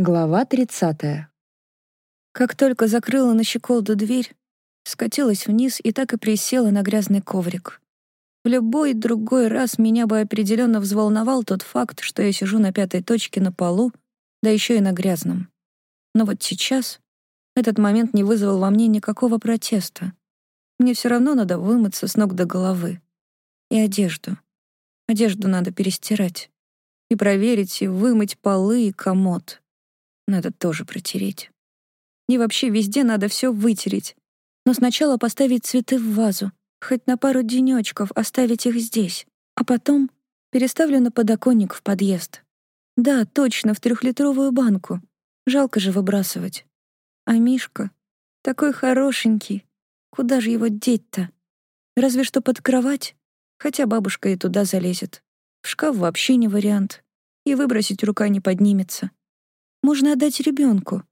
Глава 30. Как только закрыла на щеколду дверь, скатилась вниз и так и присела на грязный коврик. В любой другой раз меня бы определенно взволновал тот факт, что я сижу на пятой точке на полу, да еще и на грязном. Но вот сейчас этот момент не вызвал во мне никакого протеста. Мне все равно надо вымыться с ног до головы. И одежду. Одежду надо перестирать. И проверить, и вымыть полы и комод. Надо тоже протереть. И вообще везде надо все вытереть. Но сначала поставить цветы в вазу, хоть на пару денечков оставить их здесь, а потом переставлю на подоконник в подъезд. Да, точно, в трехлитровую банку. Жалко же выбрасывать. А Мишка такой хорошенький. Куда же его деть-то? Разве что под кровать. Хотя бабушка и туда залезет. В шкаф вообще не вариант. И выбросить рука не поднимется. Можно отдать ребенку.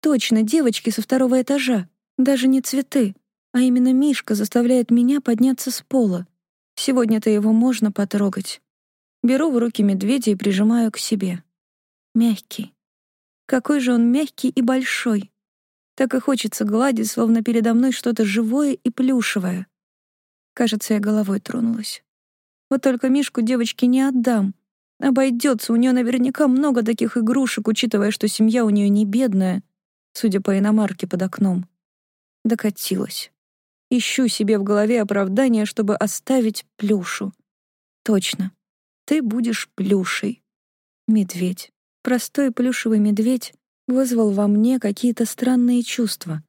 Точно, девочке со второго этажа. Даже не цветы, а именно Мишка заставляет меня подняться с пола. Сегодня-то его можно потрогать. Беру в руки медведя и прижимаю к себе. Мягкий. Какой же он мягкий и большой. Так и хочется гладить, словно передо мной что-то живое и плюшевое. Кажется, я головой тронулась. Вот только Мишку девочке не отдам. Обойдется, у нее наверняка много таких игрушек, учитывая, что семья у нее не бедная, судя по иномарке под окном. Докатилась. Ищу себе в голове оправдание, чтобы оставить плюшу. Точно. Ты будешь плюшей. Медведь. Простой плюшевый медведь вызвал во мне какие-то странные чувства.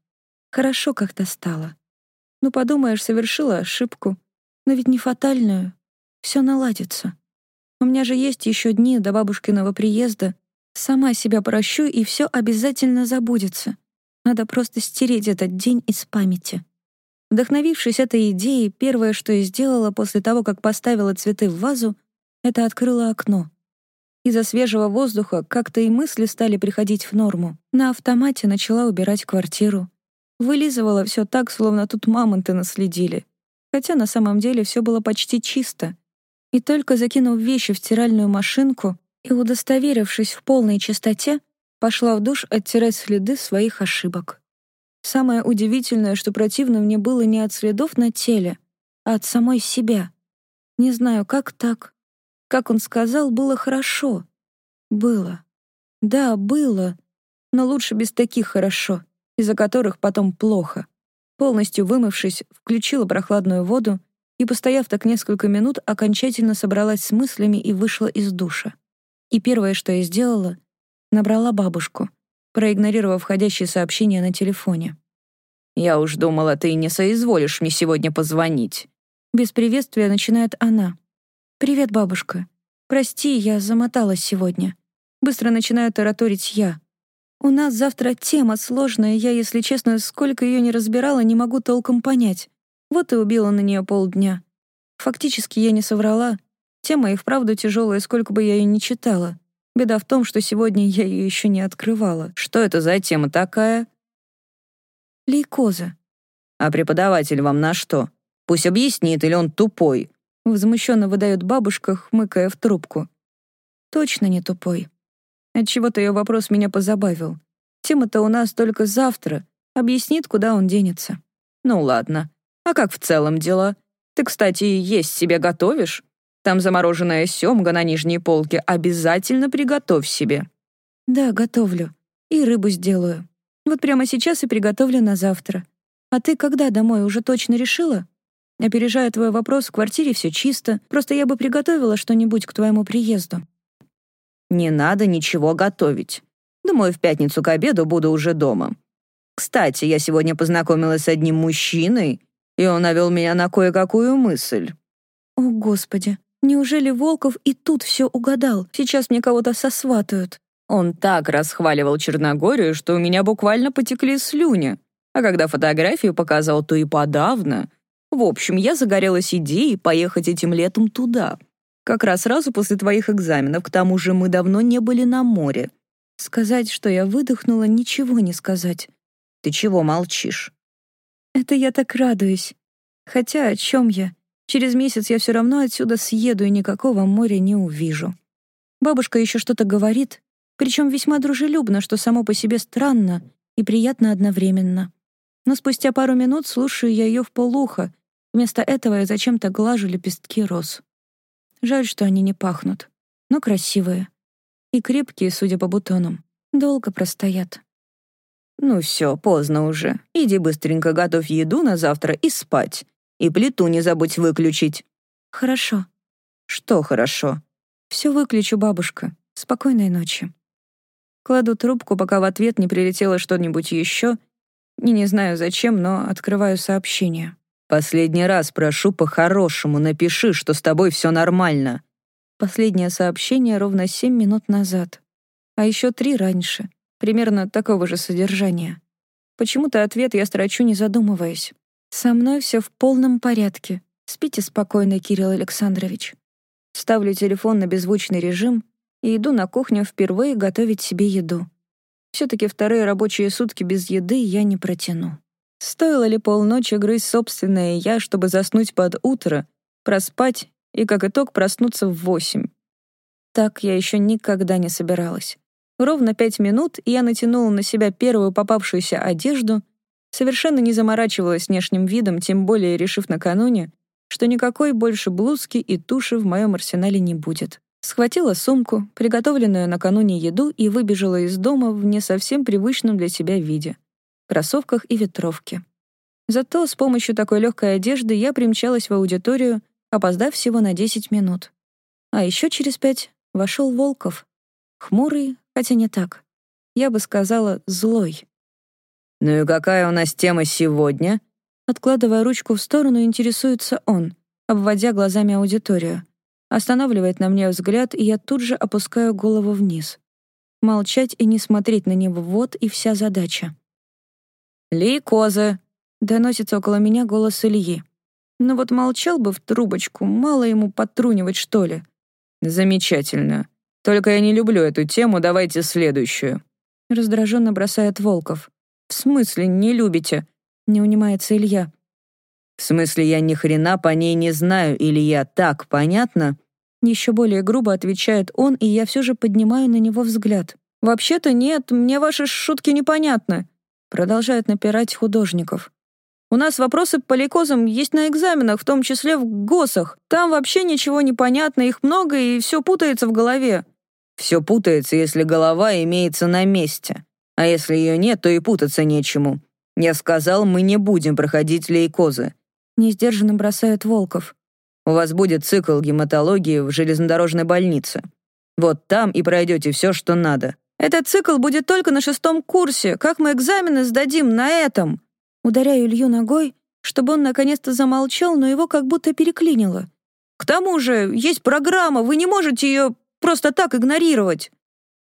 Хорошо как-то стало. Ну, подумаешь, совершила ошибку. Но ведь не фатальную. Все наладится. У меня же есть еще дни до бабушкиного приезда. Сама себя прощу, и все обязательно забудется. Надо просто стереть этот день из памяти. Вдохновившись этой идеей, первое, что я сделала после того, как поставила цветы в вазу, это открыла окно. Из-за свежего воздуха как-то и мысли стали приходить в норму. На автомате начала убирать квартиру. Вылизывала все так, словно тут мамонты наследили. Хотя на самом деле все было почти чисто. И только закинув вещи в стиральную машинку и удостоверившись в полной чистоте, пошла в душ оттирать следы своих ошибок. Самое удивительное, что противно мне было не от следов на теле, а от самой себя. Не знаю, как так. Как он сказал, было хорошо. Было. Да, было. Но лучше без таких хорошо, из-за которых потом плохо. Полностью вымывшись, включила прохладную воду и, постояв так несколько минут, окончательно собралась с мыслями и вышла из душа. И первое, что я сделала, набрала бабушку, проигнорировав входящие сообщения на телефоне. «Я уж думала, ты не соизволишь мне сегодня позвонить». Без приветствия начинает она. «Привет, бабушка. Прости, я замоталась сегодня». Быстро начинаю тараторить я. «У нас завтра тема сложная, я, если честно, сколько ее не разбирала, не могу толком понять. Вот и убила на нее полдня. Фактически я не соврала. Тема и вправду тяжелая, сколько бы я ее ни читала. Беда в том, что сегодня я ее еще не открывала. Что это за тема такая? Лейкоза. А преподаватель вам на что? Пусть объяснит, или он тупой? Возмущенно выдает бабушка, хмыкая в трубку. Точно не тупой. Отчего-то ее вопрос меня позабавил. Тема-то у нас только завтра. Объяснит, куда он денется. Ну ладно. А как в целом дела? Ты, кстати, есть себе готовишь? Там замороженная семга на нижней полке. Обязательно приготовь себе». «Да, готовлю. И рыбу сделаю. Вот прямо сейчас и приготовлю на завтра. А ты когда домой уже точно решила?» Опережая твой вопрос, в квартире все чисто. Просто я бы приготовила что-нибудь к твоему приезду. Не надо ничего готовить. Думаю, в пятницу к обеду буду уже дома. Кстати, я сегодня познакомилась с одним мужчиной, и он навел меня на кое-какую мысль. О, Господи, неужели Волков и тут все угадал? Сейчас мне кого-то сосватают. Он так расхваливал Черногорию, что у меня буквально потекли слюни. А когда фотографию показал, то и подавно. В общем, я загорелась идеей поехать этим летом туда. Как раз сразу после твоих экзаменов, к тому же мы давно не были на море. Сказать, что я выдохнула, ничего не сказать. Ты чего молчишь? Это я так радуюсь. Хотя о чем я? Через месяц я все равно отсюда съеду и никакого моря не увижу. Бабушка еще что-то говорит, Причем весьма дружелюбно, что само по себе странно и приятно одновременно. Но спустя пару минут слушаю я ее в полухо. Вместо этого я зачем-то глажу лепестки роз. Жаль, что они не пахнут, но красивые. И крепкие, судя по бутонам. Долго простоят. «Ну все, поздно уже. Иди быстренько готовь еду на завтра и спать. И плиту не забудь выключить». «Хорошо». «Что хорошо?» «Все выключу, бабушка. Спокойной ночи». Кладу трубку, пока в ответ не прилетело что-нибудь еще. И не знаю зачем, но открываю сообщение. «Последний раз прошу по-хорошему, напиши, что с тобой все нормально». Последнее сообщение ровно семь минут назад. А еще три раньше примерно такого же содержания. Почему-то ответ я строчу, не задумываясь. «Со мной все в полном порядке. Спите спокойно, Кирилл Александрович». Ставлю телефон на беззвучный режим и иду на кухню впервые готовить себе еду. Все-таки вторые рабочие сутки без еды я не протяну. Стоило ли полночи грызть собственное «я», чтобы заснуть под утро, проспать и, как итог, проснуться в восемь? Так я еще никогда не собиралась. Ровно пять минут, и я натянула на себя первую попавшуюся одежду, совершенно не заморачивалась внешним видом, тем более решив накануне, что никакой больше блузки и туши в моем арсенале не будет. Схватила сумку, приготовленную накануне еду, и выбежала из дома в не совсем привычном для себя виде — кроссовках и ветровке. Зато с помощью такой легкой одежды я примчалась в аудиторию, опоздав всего на 10 минут. А еще через пять вошел Волков. Хмурый, Хотя не так. Я бы сказала «злой». «Ну и какая у нас тема сегодня?» Откладывая ручку в сторону, интересуется он, обводя глазами аудиторию. Останавливает на мне взгляд, и я тут же опускаю голову вниз. Молчать и не смотреть на него — вот и вся задача. «Лейкозы!» — доносится около меня голос Ильи. «Ну вот молчал бы в трубочку, мало ему потрунивать, что ли?» «Замечательно. Только я не люблю эту тему, давайте следующую». Раздраженно бросает Волков. «В смысле не любите?» Не унимается Илья. «В смысле я ни хрена по ней не знаю, Илья, так понятно?» Еще более грубо отвечает он, и я все же поднимаю на него взгляд. «Вообще-то нет, мне ваши шутки непонятны», продолжает напирать художников. У нас вопросы по лейкозам есть на экзаменах, в том числе в ГОСах. Там вообще ничего не понятно, их много, и все путается в голове». «Все путается, если голова имеется на месте. А если ее нет, то и путаться нечему. Я сказал, мы не будем проходить лейкозы». Несдержанно бросает Волков. «У вас будет цикл гематологии в железнодорожной больнице. Вот там и пройдете все, что надо». «Этот цикл будет только на шестом курсе. Как мы экзамены сдадим на этом?» Ударяю Илью ногой, чтобы он наконец-то замолчал, но его как будто переклинило. «К тому же есть программа, вы не можете ее просто так игнорировать».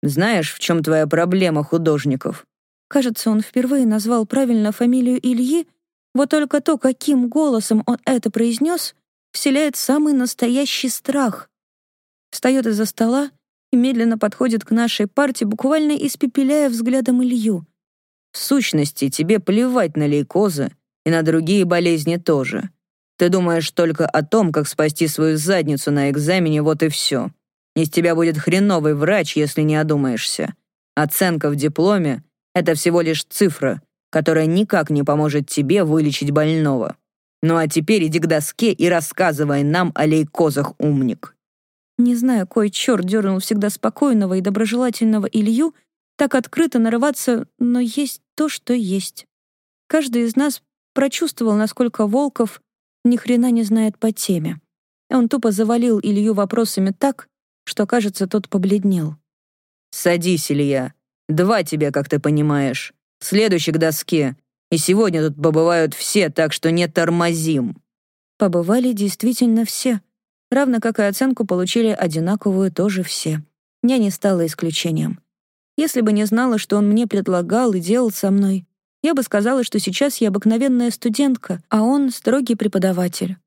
«Знаешь, в чем твоя проблема художников?» Кажется, он впервые назвал правильно фамилию Ильи, вот только то, каким голосом он это произнес, вселяет самый настоящий страх. Встает из-за стола и медленно подходит к нашей парте, буквально испепеляя взглядом Илью. В сущности, тебе плевать на лейкозы и на другие болезни тоже. Ты думаешь только о том, как спасти свою задницу на экзамене, вот и все. Из тебя будет хреновый врач, если не одумаешься. Оценка в дипломе — это всего лишь цифра, которая никак не поможет тебе вылечить больного. Ну а теперь иди к доске и рассказывай нам о лейкозах, умник. Не знаю, кой черт дернул всегда спокойного и доброжелательного Илью так открыто нарываться, но есть то, что есть. Каждый из нас прочувствовал, насколько Волков ни хрена не знает по теме. Он тупо завалил Илью вопросами так, что, кажется, тот побледнел. «Садись, Илья. Два тебе, как ты понимаешь. Следующий к доске. И сегодня тут побывают все, так что не тормозим». Побывали действительно все. Равно как и оценку получили одинаковую тоже все. Я не стала исключением. Если бы не знала, что он мне предлагал и делал со мной, я бы сказала, что сейчас я обыкновенная студентка, а он строгий преподаватель.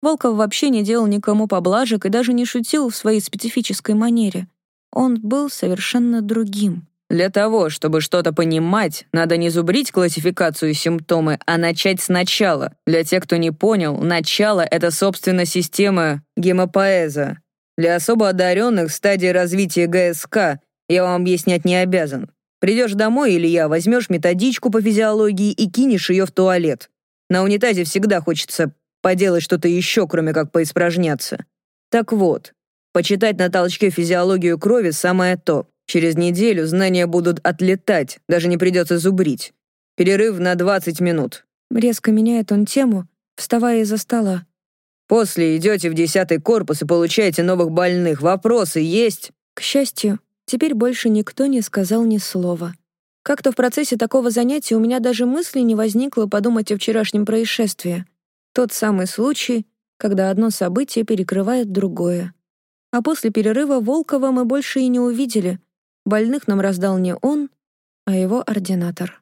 Волков вообще не делал никому поблажек и даже не шутил в своей специфической манере. Он был совершенно другим. Для того, чтобы что-то понимать, надо не зубрить классификацию симптомы, а начать сначала. Для тех, кто не понял, начало — это, собственно, система гемопоэза. Для особо одаренных стадия развития ГСК Я вам объяснять не обязан. Придешь домой, или я возьмешь методичку по физиологии и кинешь ее в туалет. На унитазе всегда хочется поделать что-то еще, кроме как поиспражняться. Так вот, почитать на толчке физиологию крови самое то. Через неделю знания будут отлетать, даже не придется зубрить. Перерыв на 20 минут. Резко меняет он тему, вставая из-за стола. После идете в десятый корпус и получаете новых больных. Вопросы есть? К счастью, теперь больше никто не сказал ни слова. Как-то в процессе такого занятия у меня даже мысли не возникло подумать о вчерашнем происшествии. Тот самый случай, когда одно событие перекрывает другое. А после перерыва Волкова мы больше и не увидели. Больных нам раздал не он, а его ординатор.